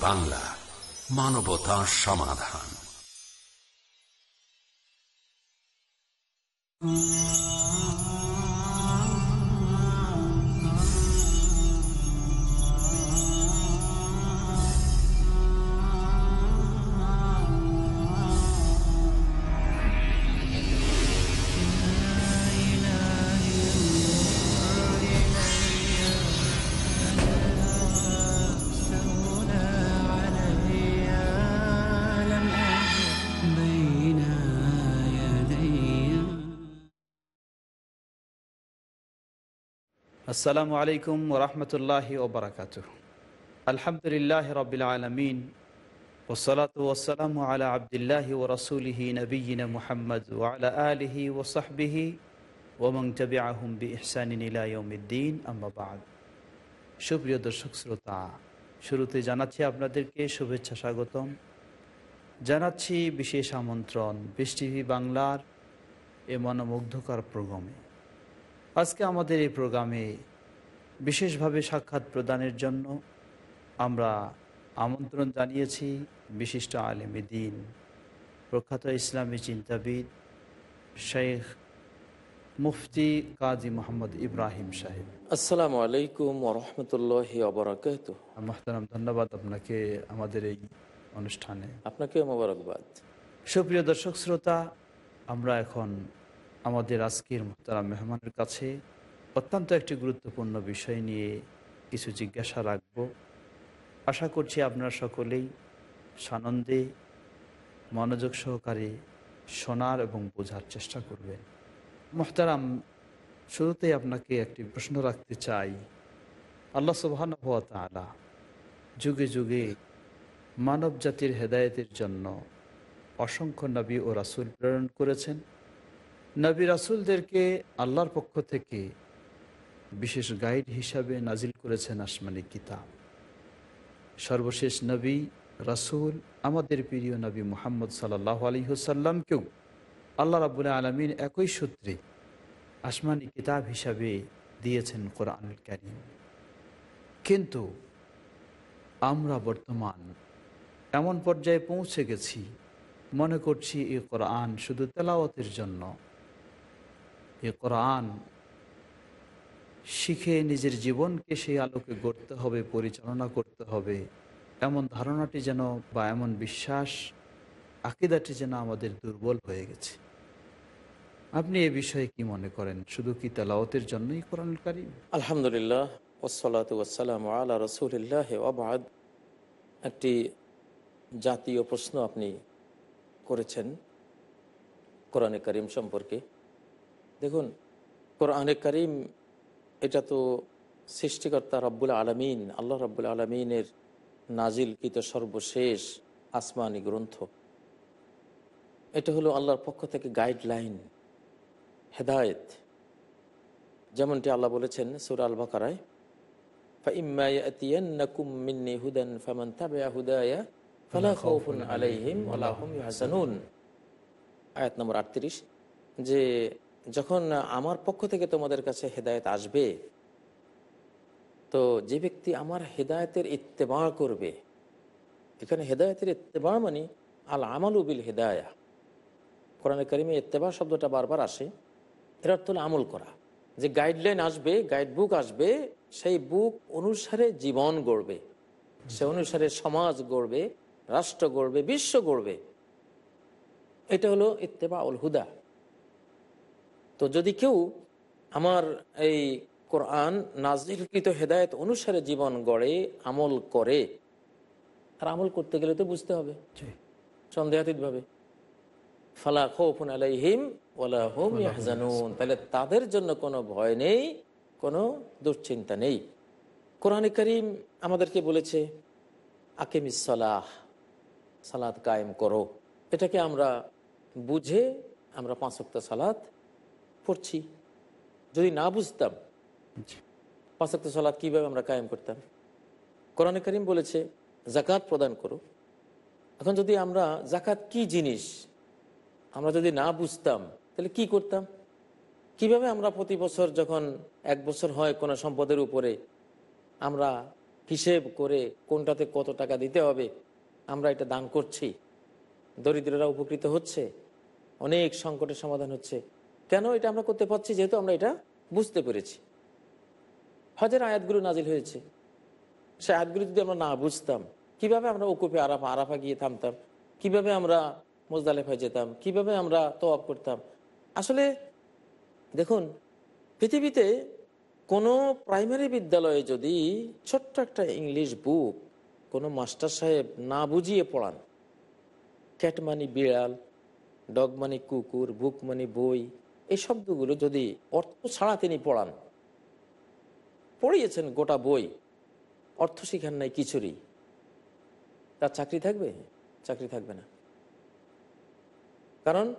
বাংলা মানবতা সমাধান। আসসালামু আলাইকুম ওরহমতুল্লাহি ওবরাকাত আলহামদুলিল্লাহ রবিল আলমিন ওসলাত ওসালাম আলা আবদুল্লাহি ও রসুলিহি নবীন মুহাম্মদ ওয়ালা আলিহি ওসাহবিহি ওমং তবি আহম বি ইহসানিন ইলাইউমিদ্দিন আম্মাবাদ সুপ্রিয় দর্শক শ্রোতা, শুরুতে জানাচ্ছি আপনাদেরকে শুভেচ্ছা স্বাগতম। জানাচ্ছি বিশেষ আমন্ত্রণ বিশ টিভি বাংলার এ মনোমুগ্ধকর প্রোগ্রামে। আজকে আমাদের এই প্রোগ্রামে বিশেষভাবে সাক্ষাৎ প্রদানের জন্য আমরা আমন্ত্রণ জানিয়েছি বিশিষ্ট আলেমী দিন প্রখ্যাত ইসলামী চিন্তাবিদ শেখ মুফতি কাজী মোহাম্মদ ইব্রাহিম সাহেব। আসসালামু আলাইকুম ওরহমতুল্লাহ অবরাকাত মাহতারাম ধন্যবাদ আপনাকে আমাদের এই অনুষ্ঠানে। আপনাকেও মোবারকবাদ। সুপ্রিয় দর্শক শ্রোতা আমরা এখন আমাদের আজকের মোহতারাম মেহমানের কাছে অত্যন্ত একটি গুরুত্বপূর্ণ বিষয় নিয়ে কিছু জিজ্ঞাসা রাখব। আশা করছি আপনারা সকলেই সানন্দে মনোযোগ সহকারে শোনার এবং বোঝার চেষ্টা করবেন। মোহতারাম, শুরুতেই আপনাকে একটি প্রশ্ন রাখতে চাই। আল্লাহ সুবাহান তালা যুগে যুগে মানব জাতির হেদায়েতের জন্য অসংখ্য নবী ও রাসুল প্রেরণ করেছেন। নবী রাসুলদেরকে আল্লাহর পক্ষ থেকে বিশেষ গাইড হিসাবে নাজিল করেছেন আসমানি কিতাব। সর্বশেষ নবী রাসুল, আমাদের প্রিয় নবী মোহাম্মদ সাল্লাহ আলী হুসাল্লামকেও আল্লাহ রাবুল আলমিন একই সূত্রে আসমানি কিতাব হিসাবে দিয়েছেন কোরআনুল করিম। কিন্তু আমরা বর্তমান এমন পর্যায়ে পৌঁছে গেছি, মনে করছি এ কোরআন শুধু তেলাওয়াতের জন্য এ কোরআন শিখে নিজের জীবনকে সেই আলোকে গড়তে হবে, পরিচালনা করতে হবে। এমন ধারণাটি যেন বা এমন বিশ্বাস, আকিদাটি যেন আমাদের দুর্বল হয়ে গেছে। আপনি এ বিষয়ে কি মনে করেন? শুধু কি তেলাওয়াতের জন্যই কোরআন কারিম? আলহামদুলিল্লাহ ওসলাত আল্লাহ রসুলিল্লাহ আবাদ একটি জাতীয় প্রশ্ন আপনি করেছেন কোরআনে করিম সম্পর্কে। দেখুন, কোরআনে করিম এটা তো সৃষ্টিকর্তা রব্বুল আলমিন, আল্লাহ রব্বুল আলমিনের নাজিলকৃত সর্বশেষ আসমানি গ্রন্থ। এটা হলো আল্লাহর পক্ষ থেকে গাইডলাইন, হেদায়েত। যেমনটি আল্লাহ বলেছেন সুর আল বাকারায় আয়াত নম্বর আটত্রিশ, যে যখন আমার পক্ষ থেকে তোমাদের কাছে হেদায়েত আসবে, তো যে ব্যক্তি আমার হেদায়েতের ইত্তেবা করবে, এখানে হেদায়েতের ইত্তেবা মানে আল আমালু বিল হেদায়া কোরআন করিমে ইত্তেবা শব্দটা বারবার আসে, এর অর্থ হলো আমল করা। যে গাইডলাইন আসবে গাইড বুক আসবে, সেই বুক অনুসারে জীবন গড়বে, সে অনুসারে সমাজ গড়বে, রাষ্ট্র গড়বে, বিশ্ব গড়বে। এটা হলো ইত্তেবা উল হুদা তো যদি কেউ আমার এই কোরআন নাজিলকৃত হেদায়ত অনুসারে জীবন গড়ে আমল করে আর আমল করতে গেলে তো বুঝতে হবে। সন্দেহাতীতভাবে। ফালা খৌফুন আলাইহিম ওয়ালা হুম ইয়াহজানুন। তাহলে তাদের জন্য কোনো ভয় নেই কোনো দুশ্চিন্তা নেই। কোরআনে করিম আমাদেরকে বলেছে আকিমিস সালাহ সালাদ কায়েম করো। এটাকে আমরা বুঝে আমরা পাঁচক্ত সালাদ পড়ছি যদি না বুঝতাম পাঁচক্ত সালাদ কীভাবে আমরা কায়েম করতাম? কোরআনে করিম বলেছে জাকাত প্রদান করো। এখন যদি আমরা জাকাত কি জিনিস, আমরা যদি না বুঝতাম, তাহলে কি করতাম? কীভাবে আমরা প্রতি বছর যখন এক বছর হয় কোনো সম্পদের উপরে, আমরা হিসেব করে কোনটাতে কত টাকা দিতে হবে, আমরা এটা দান করছি? দরিদ্ররা উপকৃত হচ্ছে? অনেক সংকটের সমাধান হচ্ছে। কেন এটা আমরা করতে পারছি যেহেতু আমরা এটা বুঝতে পেরেছি? হজের আয়াতগুলো নাজিল হয়েছে। সে আয়াতগুলো যদি আমরা না বুঝতাম, কীভাবে আমরা ওকুপে আরাফা আরাফা গিয়ে থামতাম? কীভাবে আমরা মোজদালেফায় যেতাম? কীভাবে আমরা তোয়াব করতাম? আসলে দেখুন, পৃথিবীতে কোনো প্রাইমারি বিদ্যালয়ে যদি ছোট্ট একটা ইংলিশ বুক কোনো মাস্টার সাহেব না বুঝিয়ে পড়ান ক্যাট মানি বিড়াল ডগ মানি কুকুর বুক মানি বই এই শব্দগুলো যদি অর্থ ছাড়া তিনি পড়ান, পড়িয়েছেন গোটা বই, অর্থ শিখান নাই কিছুরই তার চাকরি থাকবে? চাকরি থাকবে না। কারণ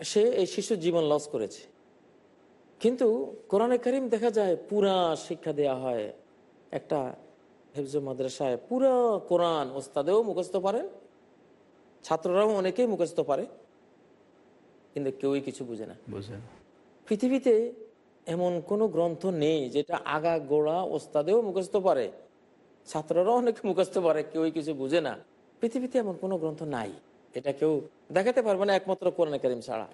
সে এই শিশুর জীবন লস করেছে। কিন্তু কোরআনে করিম দেখা যায় পুরা শিক্ষা দেয়া হয় একটা হেফজ মাদ্রাসায়, পুরা কোরআন ওস্তাদেও মুখস্থ পারেন, ছাত্ররাও অনেকেই মুখস্থ পারে। কিন্তু কেউই কিছু বুঝে না। পৃথিবীতে এমন কোনো গ্রন্থ নেই যেটা আগা গোড়া ওস্তাদেও মুখস্থ পারে ছাত্ররাও অনেকে মুখস্থ পারে কেউই কিছু বুঝে না। পৃথিবীতে এমন কোনো গ্রন্থ নাই এটা কেউ দেখাতে পারবে না একমাত্র কোরআনে কারিম ছাড়া।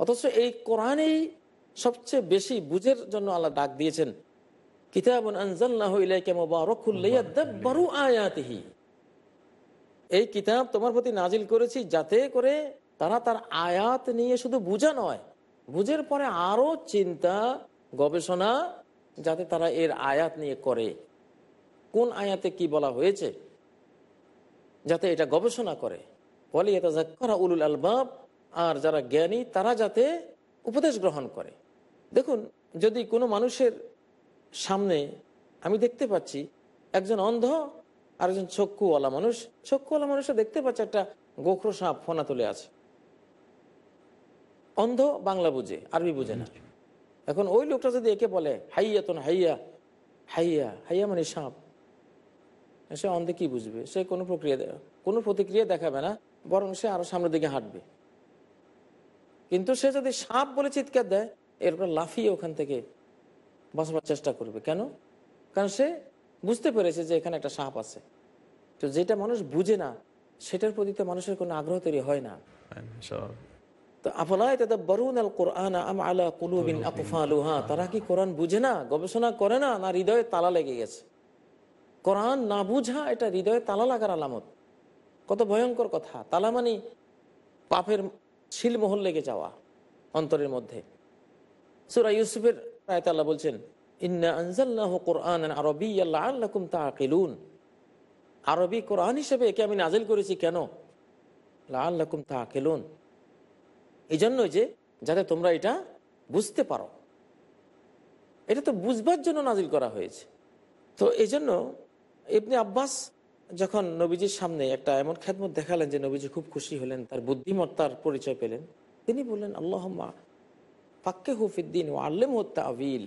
অথচ এই কোরআনেই সবচেয়ে বেশি বুঝের জন্য আল্লাহ ডাক দিয়েছেন। এই কিতাব তোমার প্রতি নাজিল করেছি যাতে করে তারা তার আয়াত নিয়ে শুধু বুঝা নয়, বুঝের পরে আরও চিন্তা, গবেষণা, যাতে তারা এর আয়াত নিয়ে করে। কোন আয়াতে কি বলা হয়েছে? যাতে এটা গবেষণা করে। বলে এটা উলুল আলবাব, আর যারা জ্ঞানী, তারা যাতে উপদেশ গ্রহণ করে। দেখুন, যদি কোনো মানুষের সামনে আমি দেখতে পাচ্ছি, একজন অন্ধ আর একজন চক্ষুওয়ালা মানুষ, চক্ষুওয়ালা মানুষও দেখতে পাচ্ছে একটা গোখরো সাপ ফোনা তুলে আছে। অন্ধ বাংলা বুঝে, আরবি বুঝে না। এখন ওই লোকটা যদি একে বলে, হাইয়া তো হাইয়া হাইয়া হাইয়া মানে সাপ। সে অন্ধে কি বুঝবে? সে কোনো প্রক্রিয়া কোনো প্রতিক্রিয়া দেখাবে না, বরং সে আরও সামনের দিকে হাঁটবে। কিন্তু সে যদি সাপ বলে চিৎকার দেয় এরপর লাফিয়ে ওখান থেকে বাঁচবার চেষ্টা করবে। কেন? কারণ সে বুঝতে পেরেছে যে এখানে একটা সাপ আছে। তো যেটা মানুষ বুঝে না, সেটার প্রতি তো মানুষের কোনো আগ্রহ তৈরি হয় না। তো আফলায় বরুন কোরআন আম আলা কুলুবিন আকফালুহা? তারা কি কোরআন বুঝে না, গবেষণা করে না না হৃদয়ে তালা লেগে গেছে? কোরআন না বুঝা, এটা হৃদয়ে তালা লাগার আলামত। কত ভয়ঙ্কর কথা। তালা মানে পাপের শিলমোহর লেগে যাওয়া অন্তরের মধ্যে। সুরা ইউসুফের আয়াত বলছেন, ইন্না আনজাল্লাহু কোরআন আরবি আল্লাকুম তাকিলুন আরবি কোরআন হিসেবে একে আমি নাজিল করেছি কেন? লাল্লাকুম তাকিলুন এই জন্যই যে যাতে তোমরা এটা বুঝতে পারো। এটা তো বুঝবার জন্য নাজিল করা হয়েছে। তো এই জন্য ইবনে আব্বাস যখন নবীজির সামনে একটা এমন খেদমত দেখালেন যে নবীজি খুব খুশি হলেন তার বুদ্ধিমত্তার পরিচয় পেলেন তিনি বললেন আল্লাহ ফাক্কে হুফিদ্দিন ও আল্লেম হত্যা আবিল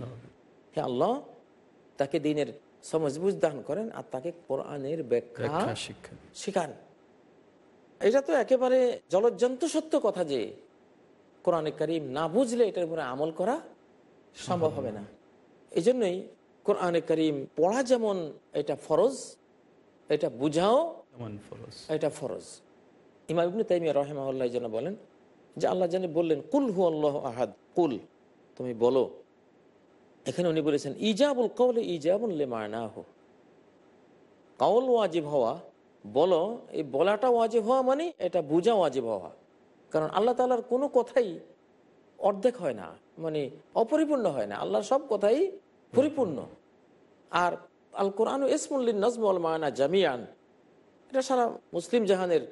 হে আল্লাহ তাকে দিনের সমজ বুঝ দান করেন আর তাকে কোরআনের ব্যাখ্যা ব্যাখ্যা শিখান। এটা তো একেবারে জলজ্জন্ত সত্য কথা যে কোরআনে করিম না বুঝলে এটার উপরে আমল করা সম্ভব হবে না। এই জন্যই কোরআনে করিম পড়া যেমন এটা ফরজ এটা বুঝাও ফরজ। এটা ফরজ। ইমাম ইবনে তাইমিয়া রহেমাউল্লাহ যেন বলেন যে আল্লাহ যেন বললেন কুল হু আল্লাহ আহাদ। কুল তুমি বলো। এখানে উনি বলেছেন ইজাবুল কৌলে ইজাবুল লেমায়না হো কাউল ওয়াজিব হওয়া বলো এই বলাটা ওয়াজিব হওয়া মানে এটা বুঝা ওয়াজিব হওয়া। কারণ আল্লাহ তালার কোনো কথাই অর্ধেক হয় না মানে অপরিপূর্ণ হয় না। আল্লাহর সব কথাই পরিপূর্ণ। আর আল কোরআন ইসমুল্লিন নজমুল মায়না জামিয়ান এটা সারা মুসলিম জাহানের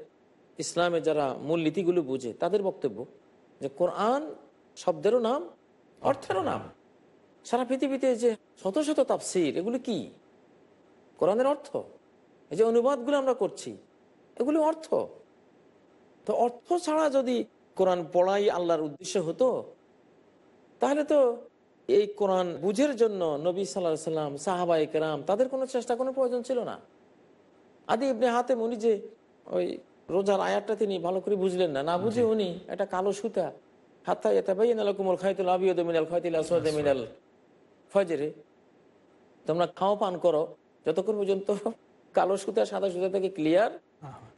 ইসলামে যারা মূল নীতিগুলো বুঝে, তাদের বক্তব্য যে কোরআন শব্দেরও নাম, অর্থেরও নাম। সারা পৃথিবীতে যে শত শত তাফসির, এগুলো কি? কোরআনের অর্থ? এই যে অনুবাদগুলো আমরা করছি, এগুলো অর্থ? তো অর্থ ছাড়া যদি কোরআন পড়াই আল্লাহর উদ্দেশ্য হতো তাহলে তো এই কোরআন বুঝের জন্য নবী সাল্লাহ সাল্লাম সাহাবাই কেরাম তাদের কোনো চেষ্টা কোনো প্রয়োজন ছিল না। আদি ইবনে হাতে উনি যে ওই রোজার আয়াতটা তিনি ভালো করে বুঝলেন না না বুঝে উনি একটা কালো সুতা এটা ভাই নাল কুমল খাইতুল আবিয়দ মিনাল খাইতুল আসওয়াদ মিনাল ফজরে। তোমরা খাও পান করো যতক্ষণ পর্যন্ত কালো সুতা সাদা সুতা থেকে ক্লিয়ার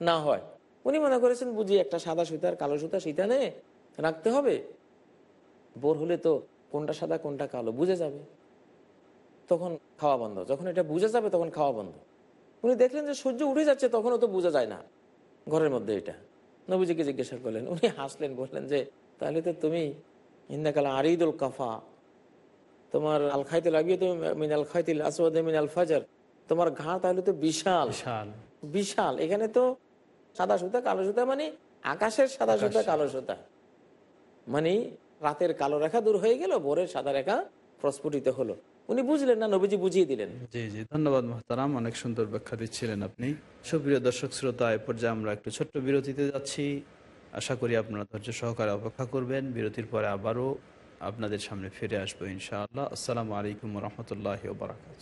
না হয়। উনি মনে করেছেন বুঝি একটা সাদা সুতার কালো সুতা শীতানে রাখতে হবে। বোর হলে তো কোনটা সাদা কোনটা কালো বুঝে যাবে। তখন খাওয়া বন্ধ। যখন এটা বুঝে যাবে তখন খাওয়া বন্ধ। উনি দেখলেন যে সূর্য উঠে যাচ্ছে তখনও তো বোঝা যায় না ঘরের মধ্যে এটা। নবীজিকে জিজ্ঞাসা করলেন উনি হাসলেন বললেন যে তাহলে তো তুমি হিন্দাকাল আরিদুল কাফা। তোমার আল খাইতে লাগিয়ে তো মিনাল খাইতিল আসওয়াদে মিনাল ফাজার। তোমার ঘা তাহলে তো বিশাল। বিশাল। এখানে তো সাদা সুতা কালো সুতা মানে আকাশের সাদা সুতা কালো সুতা। মানে রাতের কালো রেখা দূর হয়ে গেল ভোরের সাদা রেখা প্রস্ফুটিত হলো। উনি বুঝলেন না নবীজি বুঝিয়ে দিলেন। জি জি ধন্যবাদ মহতারাম অনেক সুন্দর ব্যাখ্যা দিচ্ছিলেন আপনি। সুপ্রিয় দর্শক শ্রোতা এ পর্যায়ে আমরা একটু ছোট্ট বিরতিতে যাচ্ছি। আশা করি আপনারা ধৈর্য সহকারে অপেক্ষা করবেন। বিরতির পরে আবারও আপনাদের সামনে ফিরে আসব ইনশাআল্লাহ। আসসালামু আলাইকুম রহমতুল্লাহ বারাকাত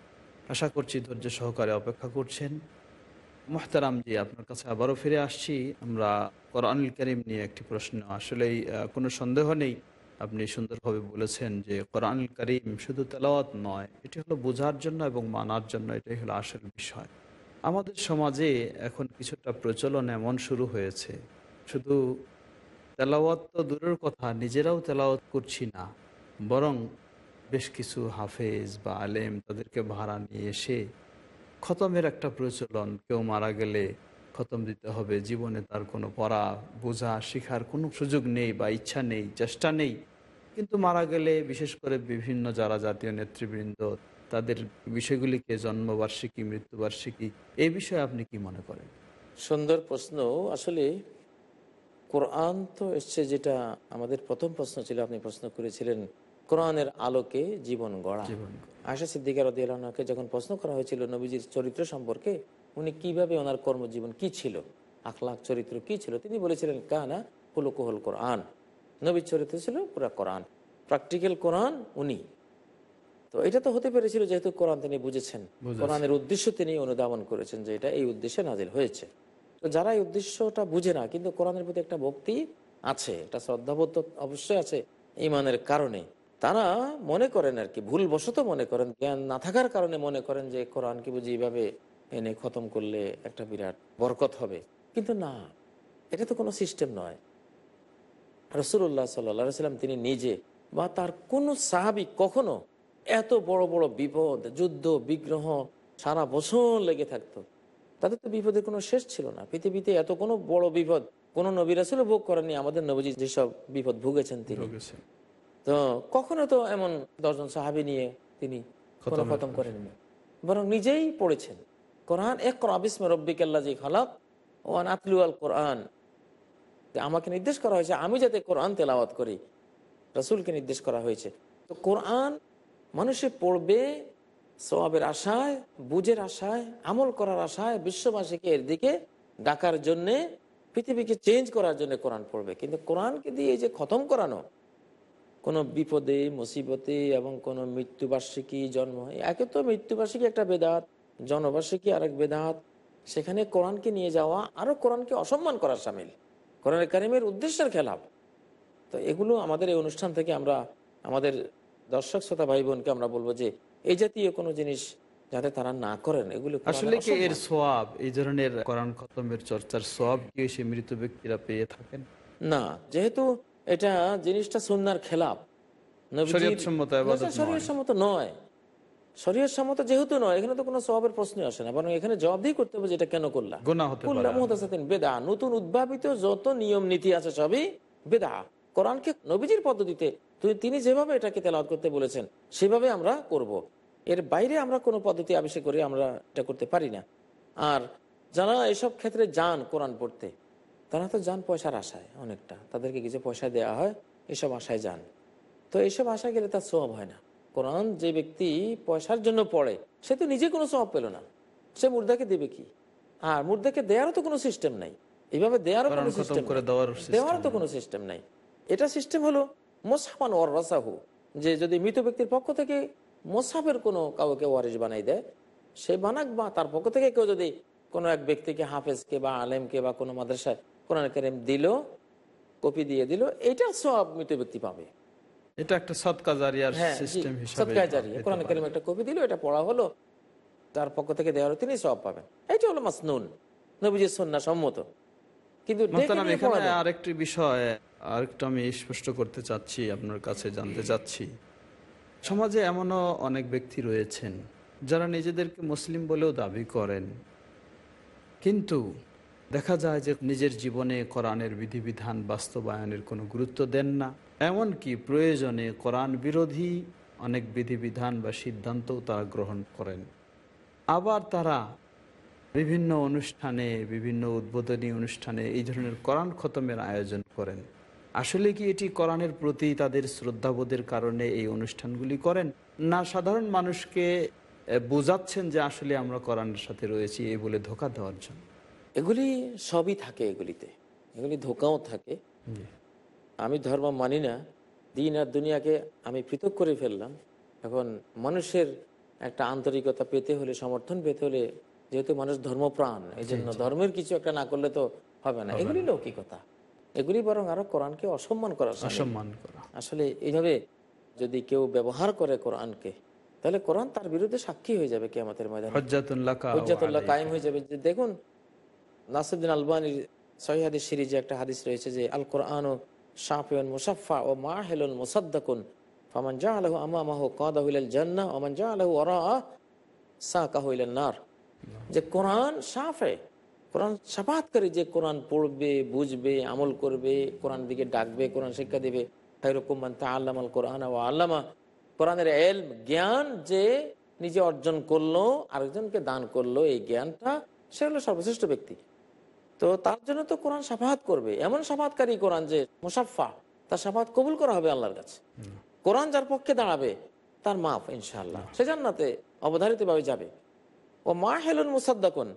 আশা করছি ধৈর্য সহকারে অপেক্ষা করছেন। মোহতারাম জি, আপনার কাছে আবারও ফিরে আসছি। আমরা কোরআনুল করিম নিয়ে একটি প্রশ্ন, আসলেই কোনো সন্দেহ নেই? আপনি সুন্দরভাবে বলেছেন যে কোরআনুল করিম শুধু তেলাওয়াত নয়, এটি হলো বোঝার জন্য এবং মানার জন্য এটাই হলো আসল বিষয়। আমাদের সমাজে এখন কিছুটা প্রচলন এমন শুরু হয়েছে। শুধু তেলাওয়াত তো দূরের কথা, নিজেরাও তেলাওয়াত করছি না, বরং বেশ কিছু হাফেজ বা আলেম তাদেরকে ভাড়া নিয়ে এসে খতমের একটা প্রচলন, কেউ মারা গেলে খতম দিতে হবে, জীবনে তার কোনো পড়া, বোঝা, শেখার কোনো সুযোগ নেই বা ইচ্ছা নেই, চেষ্টা নেই। কিন্তু মারা গেলে বিশেষ করে বিভিন্ন যারা জাতীয় নেতৃবৃন্দ, তাদের বিষয়গুলিকে জন্মবার্ষিকী, মৃত্যুবার্ষিকী, এই বিষয়ে আপনি কি মনে করেন? সুন্দর প্রশ্ন। আসলে কোরআন তো এসছে যেটা আমাদের প্রথম প্রশ্ন ছিল, আপনি প্রশ্ন করেছিলেন কোরআনের আলোকে জীবন গড়া। আশা সিদ্দিকার রদিয়ালকে যখন প্রশ্ন করা হয়েছিল নবীজির চরিত্র সম্পর্কে উনি কীভাবে ওনার কর্মজীবন কি ছিল আখলাখ চরিত্র কি ছিল তিনি বলেছিলেন কানা কুলকুহল কোরআন। নবীর চরিত্র ছিল পুরা কোরআন প্র্যাকটিক্যাল কোরআন উনি। তো এটা তো হতে পেরেছিল যেহেতু কোরআন তিনি বুঝেছেন। কোরআনের উদ্দেশ্য তিনি অনুধাবন করেছেন যে এটা এই উদ্দেশ্যে নাজিল হয়েছে। তো যারা এই উদ্দেশ্যটা বুঝে না কিন্তু কোরআনের প্রতি একটা ভক্তি আছে একটা শ্রদ্ধাবোধ অবশ্যই আছে ইমানের কারণে। তারা মনে করেন আর কি, ভুলবশত মনে করেন, জ্ঞান না থাকার কারণে মনে করেন যে কোরআনকে বুঝি এইভাবে এনে খতম করলে একটা বিরাট বরকত হবে। কিন্তু না, এটা তো কোনো সিস্টেম নয়। রসুল্লাহ সাল্লা সাল্লাম তিনি নিজে বা তার কোনো সাহাবি কখনো এত বড় বড় বিপদ, যুদ্ধ, বিগ্রহ সারা বছর লেগে থাকতো। তাদের তো বিপদের কোনো শেষ ছিল না। পৃথিবীতে এত কোনো বড় বিপদ কোন নবী রাসুল ভোগ করেননি। আমাদের নবীজি যেসব বিপদ ভুগেছেন তিনি। তো কখনো তো এমন দশজন সাহাবি নিয়ে তিনি কোনো খতম করেননি। বরং নিজেই পড়েছেন। কোরআন এক রব্বিকাল্লা জি খালাক ও আতলু আল কোরআন। যে আমাকে নির্দেশ করা হয়েছে আমি যাতে কোরআন তেলাওয়াত করি রসুলকে নির্দেশ করা হয়েছে। তো কোরআন মানুষে পড়বে সবাবের আশায় বুঝের আশায় আমল করার আশায় বিশ্ববাসীকে এর দিকে ডাকার জন্যে পৃথিবীকে চেঞ্জ করার জন্য কোরআন পড়বে। কিন্তু কোরআনকে দিয়ে যে খতম করানো কোনো বিপদে মুসিবতে এবং কোনো মৃত্যুবার্ষিকী জন্ম একে তো মৃত্যুবার্ষিকী একটা বেদাত জনবার্ষিকী আরেক বেদাত। সেখানে কোরআনকে নিয়ে যাওয়া আরও কোরআনকে অসম্মান করার সামিল। কোরআন কারিমের উদ্দেশ্যের খেলাফ। তো এগুলো আমাদের এই অনুষ্ঠান থেকে আমরা আমাদের দর্শক শ্রোতা ভাই বোনকে আমরা বলব যে এই জাতীয় কোনো জিনিস যাতে তারা না করেন এগুলো আসলে কি এর। সোয়াব এই ধরনের কোরআন খতমের চর্চার সোয়াব কি সে মৃত ব্যক্তিরা পেয়ে থাকেন? না যেহেতু এটা জিনিসটা সুন্নার খেলাপ নবীজির- নয়। শরীয়তসম্মত সম্মত যেহেতু নয় এখানে তো কোনো সবের প্রশ্ন আসে না বরং এখানে জবাবদিহি করতে হবে যেটা কেন করলা গুনাহ হতে পারে। কুল্লা মুহদাসাতিন বেদা নতুন উদ্ভাবিত যত নিয়ম নীতি আছে সবই বেদা কোরআনকে নবীজির পদ্ধতিতে তিনি যেভাবে এটাকে তেলাওয়াত করতে বলেছেন সেভাবে আমরা করব। এর বাইরে আমরা কোনো পদ্ধতি আবিষ্কার করে আমরা এটা করতে পারি না আর যারা এসব ক্ষেত্রে যান কোরআন পড়তে তারা তো যান পয়সার আশায় অনেকটা। তাদেরকে কিছু পয়সা দেওয়া হয় এসব আশায় যান। তো এইসব আশায় গেলে তার সব হয় না। কোরআন যে ব্যক্তি পয়সার জন্য পড়ে সে তো নিজে কোনো সব পেল না। সে মুর্দাকে দেবে কি? আর মুর্দাকে দেওয়ারও তো কোনো সিস্টেম নাই। এইভাবে দেওয়ারও কোনো সিস্টেম দেওয়ারও তো কোনো সিস্টেম নাই। এটা সিস্টেম হলো মোসাফান ওর রাসাহু যে যদি মৃত ব্যক্তির পক্ষ থেকে মোসাফের কোনো কাউকে ওয়ারিস বানাই দেয় সে বানাক বা তার পক্ষ থেকে কেউ যদি কোনো এক ব্যক্তিকে হাফেজকে বা আলেমকে বা কোনো মাদ্রাসায় কোরআন কারিম দিল কপি দিয়ে দিল এটা সব মৃত ব্যক্তি পাবে। এটা একটা সৎকা জারিয়ার হ্যাঁ, সিস্টেম হিসাবে সদকায়ে জারিয়া। কোরআন। কারিম একটা কপি দিল এটা পড়া হলো তার পক্ষ থেকে দেওয়া হলো তিনি সব পাবেন। এটা হলো মাসনুন নবীজির সন্না সম্মত। কিন্তু এখানে আরেকটি বিষয় আরেকটু আমি স্পষ্ট করতে চাচ্ছি আপনার কাছে জানতে চাচ্ছি। সমাজে এমনও অনেক ব্যক্তি রয়েছেন যারা নিজেদেরকে মুসলিম বলেও দাবি করেন। কিন্তু দেখা যায় যে নিজের জীবনে কোরআনের বিধিবিধান বাস্তবায়নের কোনো গুরুত্ব দেন না। এমনকি প্রয়োজনে কোরআন বিরোধী অনেক বিধিবিধান বা সিদ্ধান্তও তারা গ্রহণ করেন। আবার তারা বিভিন্ন অনুষ্ঠানে, বিভিন্ন উদ্বোধনী অনুষ্ঠানে এই ধরনের কোরআন খতমের আয়োজন করেন। আসলে কি এটি কোরআনের প্রতি তাদের শ্রদ্ধাবোধের কারণে এই অনুষ্ঠানগুলি করেন? না, সাধারণ মানুষকে বোঝাচ্ছেন যে আসলে আমরা কোরআনের সাথে রয়েছি এই বলে ধোকা দেওয়ার জন্য। এগুলি সবই থাকে এগুলিতে। এগুলি ধোকাও থাকে। আমি ধর্ম মানি না। দিন আর দুনিয়াকে আমি পৃথক করে ফেললাম। এখন মানুষের একটা আন্তরিকতা পেতে হলে সমর্থন পেতে হলে যেহেতু মানুষ ধর্মপ্রাণ এই জন্য ধর্মের কিছু একটা না করলে তো হবে না। এগুলি লৌকিকতা। এগুলি বরং আরও কোরআনকে অসম্মান করা অসম্মান করা। আসলে এইভাবে যদি কেউ ব্যবহার করে কোরআনকে তাহলে কোরআন তার বিরুদ্ধে সাক্ষী হয়ে যাবে কেমাতের ময়দানে। হজ্জাতুল্লাহ কায়েম হয়ে যাবে। যে দেখুন নাসিরুদ্দিন আলবানির সহি হাদিস সিরিজে একটা হাদিস রয়েছে যে আল কোরআন ও শাফিউন মুসাফা ও মাহেলুন মুসাদ্দাকুন, ফামান জাআলাহু আমামাহু কাদাহু ইলাল জান্নাহ, ওয়া মান জাআলাহু ওয়ারাআ, সাকাহু ইলান নার। যে কোরআন সাফে, কোরআন সাফাত করে যে কোরআন পড়বে, বুঝবে, আমল করবে, কোরআন দিকে ডাকবে, কোরআন শিক্ষা দেবে। খাইরকুমান তা আল্লামাল কোরআন ও আল্লামা। কোরআনের এল জ্ঞান যে নিজে অর্জন করল, আরেকজনকে দান করল, এই জ্ঞানটা সে হলো সর্বশ্রেষ্ঠ ব্যক্তি। তো তার জন্য তো কোরআন সাফাহাত করবে। এমন সাফাতকারী কোরআন যে মুসাফা তার সাফাত কবুল করা হবে আল্লাহর কাছে। কোরআন যার পক্ষে দাঁড়াবে, তার মাফ ইনশাল্লাহ সে জান্নাতে অবধারিতভাবে যাবে। ও মা হেলুন মুসাদ্দাকুন,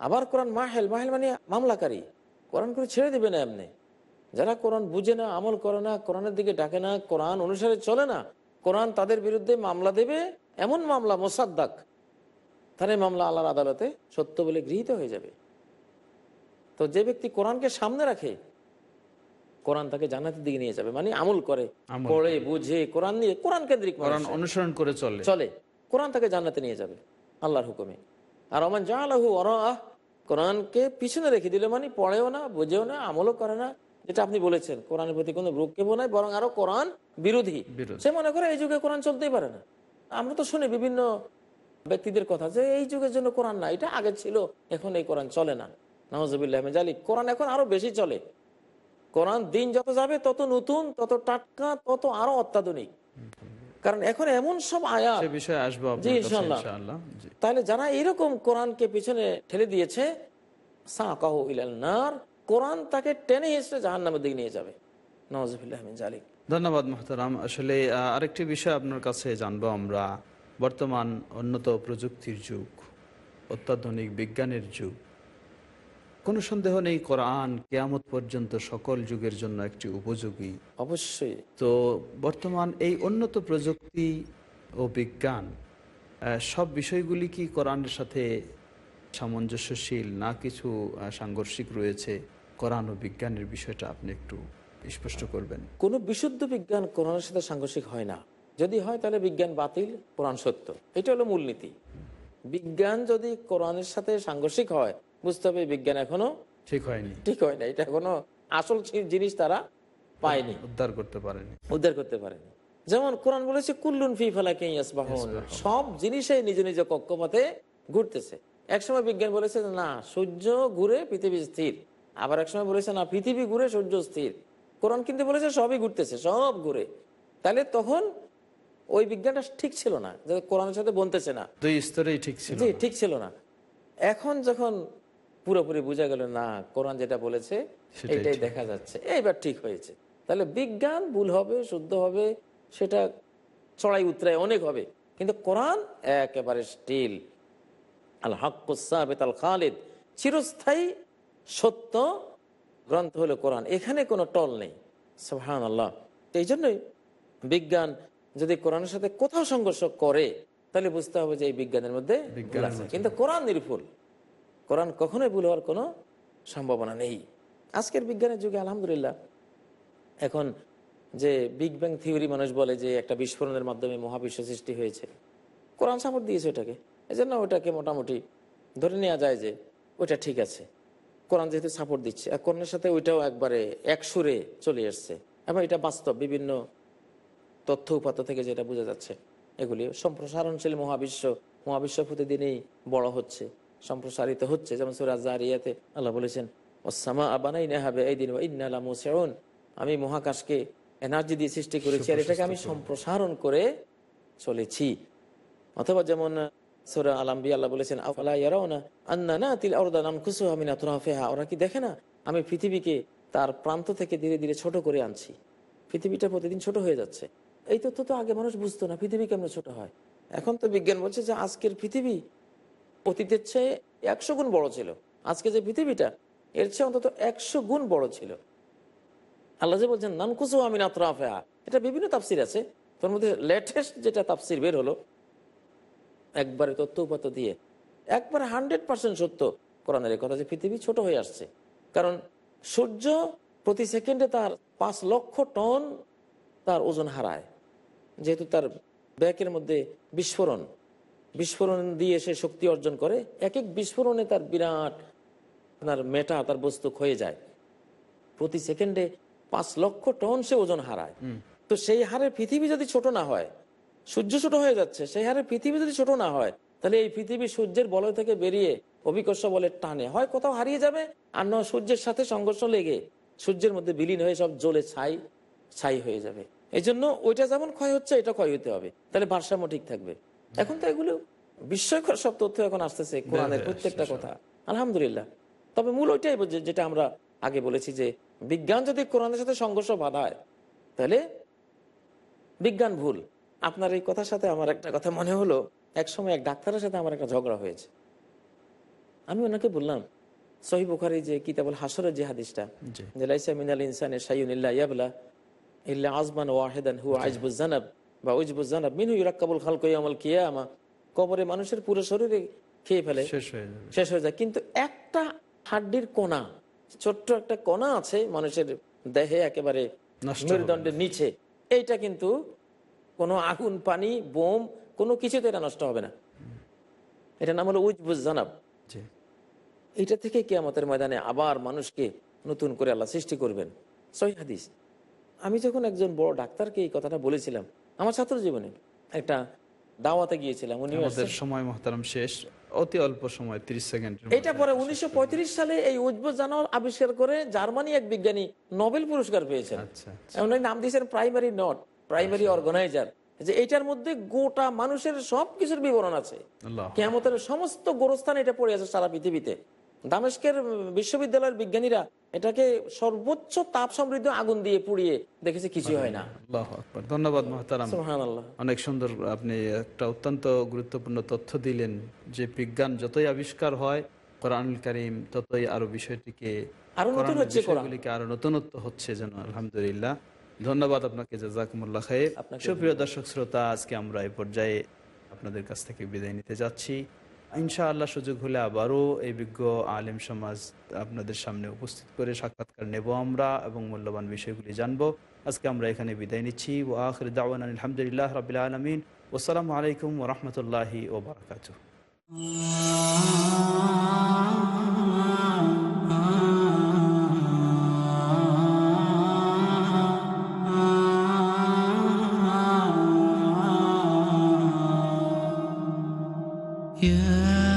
আবার কোরআন মাহেল মাহেল মানে মামলাকারী। কোরআন করে ছেড়ে দেবে না এমনি। যারা কোরআন বুঝে না, আমল করে না, কোরআনের দিকে ডাকে না, কোরআন অনুসারে চলে না, কোরআন তাদের বিরুদ্ধে মামলা দেবে, এমন মামলা মোসাদ্দাক তার মামলা আল্লাহর আদালতে সত্য বলে গৃহীত হয়ে যাবে। তো যে ব্যক্তি কোরআনকে সামনে রাখে কোরআন তাকে জান্নাতের দিকে নিয়ে যাবে মানে আমল করে পড়ে বুঝে কোরআন নিয়ে কোরআন কেন্দ্রিক। অনুসরণ করে চলে। চলে। কোরআন তাকে জান্নাতে নিয়ে যাবে আল্লাহর হুকুমে। আর অমান জাহালাহু অরাহ কোরআনকে পিছনে রেখে দিলে মানে পড়েও না বুঝেও না আমলও করে না যেটা আপনি বলেছেন। কোরআনের প্রতি কোনো ভ্রুক্ষেপও নাই বরং আরও কোরআন বিরোধী। বিরোধী। সে মনে করে এই যুগে কোরআন চলতেই পারে না। আমরা তো শুনি বিভিন্ন ব্যক্তিদের কথা যে এই যুগের জন্য কোরআন না এটা আগে ছিল এখন এই কোরআন চলে না। নওয়াজবিল্লাহ কোরআন এখন আরও বেশি চলে। কোরআন দিন যত যাবে তত নতুন তত টাটকা তত আরও অত্যাধুনিক। কারণ এখন এমন সব আয়াত বিষয়ে আসব তাহলে যারা এরকম কোরআনকে পিছনে ঠেলে দিয়েছে সাকাহু কোরআন তাকে টেনে জাহান নামের দিকে নিয়ে যাবে। জালিক। ধন্যবাদ মোহতারাম। আসলে আরেকটি বিষয় আপনার কাছে জানব আমরা। বর্তমান উন্নত প্রযুক্তির যুগ অত্যাধুনিক বিজ্ঞানের যুগ। কোনো সন্দেহ নেই কোরআন কেয়ামত পর্যন্ত সকল যুগের জন্য একটি উপযোগী। অবশ্যই। তো বর্তমান এই উন্নত প্রযুক্তি ও বিজ্ঞান সব বিষয়গুলি কি কোরআনের সাথে সামঞ্জস্যশীল না কিছু সাংঘর্ষিক রয়েছে? কোরআন ও বিজ্ঞানের বিষয়টা আপনি একটু স্পষ্ট করবেন। কোনো বিশুদ্ধ বিজ্ঞান কোরআনের সাথে সাংঘর্ষিক হয় না। যদি হয় তাহলে বিজ্ঞান বাতিল কোরআন সত্য। এটা হলো মূলনীতি। বিজ্ঞান যদি কোরআনের সাথে সাংঘর্ষিক হয় বুঝতে হবে বিজ্ঞান এখনও ঠিক হয়নি। ঠিক হয় না এটা এখনও আসল জিনিস তারা পায়নি। উদ্ধার করতে পারেনি। উদ্ধার করতে পারেনি। যেমন কোরআন বলেছে কুল্লুন ফি ফালাকে সব জিনিসে নিজ নিজ কক্ষপথে ঘুরতেছে। একসময় বিজ্ঞান বলেছে না সূর্য ঘুরে পৃথিবী স্থির। আবার একসময় বলেছে না পৃথিবী ঘুরে সূর্য স্থির। কোরআন কিন্তু বলেছে সবই ঘুরতেছে সব ঘুরে। তাহলে তখন ওই বিজ্ঞানটা ঠিক ছিল না যে কোরআনের সাথে বনতেছে না। দুই স্তরেই ঠিক ছিল ঠিক ছিল না। এখন যখন পুরোপুরি বোঝা গেল না কোরআন যেটা বলেছে সেটাই এটাই দেখা যাচ্ছে। এইবার ঠিক হয়েছে। তাহলে বিজ্ঞান ভুল হবে শুদ্ধ হবে সেটা চড়াই উতরাই অনেক হবে। কিন্তু কোরআন একেবারে স্টিল আল হাক্কুসাবেত আল খালিদ চিরস্থায়ী সত্য গ্রন্থ হলো কোরআন। এখানে কোনো টল নেই। সুবহান আল্লাহ এই জন্যই বিজ্ঞান যদি কোরআনের সাথে কোথাও সংঘর্ষ করে তাহলে বুঝতে হবে যে এই বিজ্ঞানের। মধ্যে কিন্তু কোরআন নির্ভুল। কোরআন কখনোই ভুল হওয়ার কোনো সম্ভাবনা নেই। আজকের বিজ্ঞানের যুগে আলহামদুলিল্লাহ, এখন যে বিগ ব্যাং থিওরি মানুষ বলে যে একটা বিস্ফোরণের মাধ্যমে মহাবিশ্ব সৃষ্টি হয়েছে, কোরআন সাপোর্ট দিয়েছে ওটাকে। এই জন্য ওটাকে মোটামুটি ধরে নেওয়া যায় যে ওটা ঠিক আছে। কোরআন যেহেতু সাপোর্ট দিচ্ছে, আর কোরআনের সাথে ওইটাও একবারে এক সুরে চলে এসছে। এবং এটা বাস্তব, বিভিন্ন তথ্য উপাত্ত থেকে যেটা বোঝা যাচ্ছে, এগুলি সম্প্রসারণশীল মহাবিশ্ব মহাবিশ্ব প্রতিদিনই বড় হচ্ছে। সম্প্রসারিত হচ্ছে যেমন সুরাজ জারিয়াতে আল্লাহ বলেছেন ওসামা আবানাই নেহাবে এই দিন ইন্নালামুসেউন আমি মহাকাশকে এনার্জি দিয়ে সৃষ্টি করেছি আর এটাকে আমি সম্প্রসারণ করে চলেছি। অথবা যেমন সুরা আলাম্বি আল্লাহ বলেছেন আফালা ইয়ারাও না আন্না না তিল আমি না ওরা কি দেখে না? আমি পৃথিবীকে তার প্রান্ত থেকে ধীরে ধীরে ছোট করে আনছি। পৃথিবীটা প্রতিদিন ছোট হয়ে যাচ্ছে। এই তথ্য তো আগে মানুষ বুঝতো না পৃথিবী কেমন ছোট হয়? এখন তো বিজ্ঞান বলছে যে আজকের পৃথিবী অতীতের চেয়ে একশো গুণ বড় ছিল। আজকে যে পৃথিবীটা, এর চেয়ে অন্তত একশো গুণ বড় ছিল। আল্লাহ যে বলছেন, নানকুসু আমিন নাতরাফেহা এটা বিভিন্ন তাফসির আছে। তোর মধ্যে লেটেস্ট যেটা তাফসির বের হলো, একবারে তথ্য উপাত্ত দিয়ে, একবারে হান্ড্রেড পার্সেন্ট সত্য কোরআনের কথা যে পৃথিবী ছোট হয়ে আসছে। কারণ সূর্য প্রতি সেকেন্ডে তার পাঁচ লক্ষ টন তার ওজন হারায়। যেহেতু তার ব্যাকের মধ্যে বিস্ফোরণ বিস্ফোরণ দিয়ে সে শক্তি অর্জন করে এক এক বিস্ফোরণে তার বিরাট আপনার মেটা তার বস্তু ক্ষয়ে যায়। প্রতি সেকেন্ডে পাঁচ লক্ষ টন সে ওজন হারায়। তো সেই হারে পৃথিবী যদি ছোট না হয় সূর্য ছোট হয়ে যাচ্ছে সেই হারে পৃথিবী যদি ছোট না হয় তাহলে এই পৃথিবী সূর্যের বলয় থেকে বেরিয়ে অভিকর্ষ বলের টানে। হয় কোথাও হারিয়ে যাবে আর নয় সূর্যের সাথে সংঘর্ষ লেগে সূর্যের মধ্যে বিলীন হয়ে সব জ্বলে ছাই ছাই হয়ে যাবে। এই জন্য ওইটা যেমন ক্ষয় হচ্ছে এটা ক্ষয় হতে হবে। তাহলে ভারসাম্য ঠিক থাকবে। এখন তো এগুলো বিস্ময়কর সব তথ্য এখন আসতেছে কোরআনের প্রত্যেকটা কথা। আলহামদুলিল্লাহ। তবে মূল ওইটাই যেটা আমরা আগে বলেছি যে বিজ্ঞান যদি কোরআনের সাথে সংঘর্ষ বাধায় তাহলে বিজ্ঞান ভুল। আপনার এই কথার সাথে আমার একটা কথা মনে হলো এক সময় এক ডাক্তারের সাথে আমার একটা ঝগড়া হয়েছে। আমি ওনাকে বললাম সহি বুখারি যে কিতাবুল হাসরের যে হাদিসটা। যে লাইসা মিনাল ইনসানের শাইউনিল্লা ইয়াবলা ইল্লা আজমান ওয়াহিদান হু আজবুজ জানাব। বা উজবুজ জানাব মিনহু ইরাক্কাবুল খালক ইয়ামাল কিয়ামা। কবরে মানুষের পুরো শরীরে খেয়ে ফেলে শেষ হয়ে যায়। কিন্তু একটা হাড্ডির কোনা ছোট্ট একটা কোনা আছে মানুষের দেহে একেবারে মেরুদণ্ডের নিচে এইটা কিন্তু কোনো আগুন পানি বোম কোনো কিছুতে এটা নষ্ট হবে না। এটা নাম হলো উজবুজ জানাব জি। এইটা থেকে কেয়ামতের ময়দানে আবার মানুষকে নতুন করে আল্লাহ সৃষ্টি করবেন। সহি হাদিস। আমি যখন একজন বড় ডাক্তারকে এই কথাটা বলেছিলাম আমার ছাত্র জীবনে একটা দাওয়াতে গিয়েছিলাম আমাদের সময় মহতারাম শেষ অতি অল্প সময় 30 সেকেন্ড এটা পরে উনিশশো সালে এই উদ্ভুত জানোয়ার আবিষ্কার করে জার্মানি এক বিজ্ঞানী নোবেল পুরস্কার পেয়েছেন। আচ্ছা উনি নাম দিয়েছেন প্রাইমারি নট প্রাইমারি অর্গানাইজার। যে এটার মধ্যে গোটা মানুষের সব কিছুর বিবরণ আছে। কেমতের সমস্ত গোরস্থানে এটা পড়ে আছে সারা পৃথিবীতে। দামেস্কের বিশ্ববিদ্যালয়ের বিজ্ঞানীরা এটাকে সর্বোচ্চ তাপ সমৃদ্ধ আগুন দিয়ে পুড়িয়ে দেখেছে কিছু হয় না। ধন্যবাদ মহতারাম। অনেক সুন্দর আপনি একটা অত্যন্ত গুরুত্বপূর্ণ তথ্য দিলেন যে বিজ্ঞান যতই আবিষ্কার হয় কোরআনুল করিম ততই আরও বিষয়টিকে আরও নতুনত্ব হচ্ছে যেন আলহামদুলিল্লাহ। ধন্যবাদ আপনাকে জাজাকুমুল্লাহ খায়ের সুপ্রিয় দর্শক শ্রোতা আজকে আমরা এই পর্যায়ে আপনাদের কাছ থেকে বিদায় নিতে যাচ্ছি। ইনশাআল্লাহ সুযোগ হলে আবারও এই বিজ্ঞ আলেম সমাজ আপনাদের সামনে উপস্থিত করে সাক্ষাৎকার নেব আমরা এবং মূল্যবান বিষয়গুলি জানব। আজকে আমরা এখানে বিদায় নিচ্ছি। ও আখর দাওয়ান আলহামদুলিল্লাহ রবিল আলমিন। ওসালামু আলাইকুম ওরহমতুল্লাহি ওবরাকাতুহ Yeah.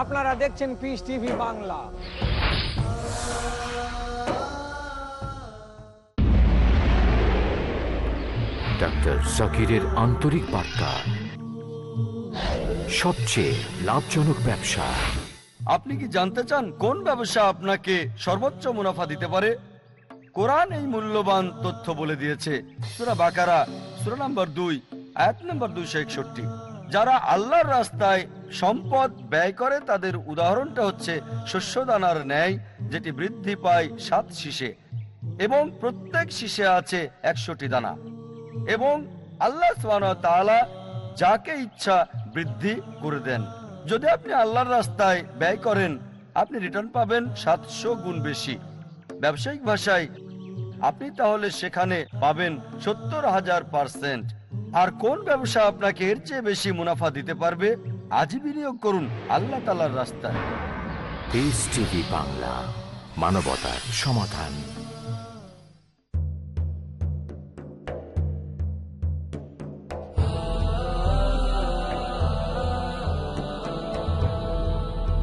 আপনারা দেখছেন পিস টিভি বাংলা। ডাক্তার জাকিরের আন্তরিক বার্তা। সবচেয়ে লাভজনক ব্যবসা। আপনি কি জানতে চান কোন ব্যবসা আপনাকে সর্বোচ্চ মুনাফা দিতে পারে? কোরআন এই মূল্যবান তথ্য বলে দিয়েছে। সুরা বাকারা সুরা নাম্বার দুই এক নম্বর দুইশো একষট্টি। যারা আল্লাহর রাস্তায় সম্পদ ব্যয় করে, তাদের উদাহরণটা হচ্ছে শস্যদানার ন্যায়, যেটি বৃদ্ধি পায় সাত শীষে, এবং প্রত্যেক শীষে আছে একশোটি দানা। এবং আল্লাহ তাআলা যাকে ইচ্ছা বৃদ্ধি করে দেন। যদি আপনি আল্লাহর রাস্তায় ব্যয় করেন, আপনি রিটার্ন পাবেন সাতশো গুণ বেশি। ব্যবসায়িক ভাষায়, আপনি তাহলে সেখানে পাবেন সত্তর হাজার পার্সেন্ট আর কোন ব্যবসা আপনাকে এর চেয়ে বেশি মুনাফা দিতে পারবে? আজই বিনিয়োগ করুন আল্লাহ তালার রাস্তায়। বাংলা মানবতার সমাধান।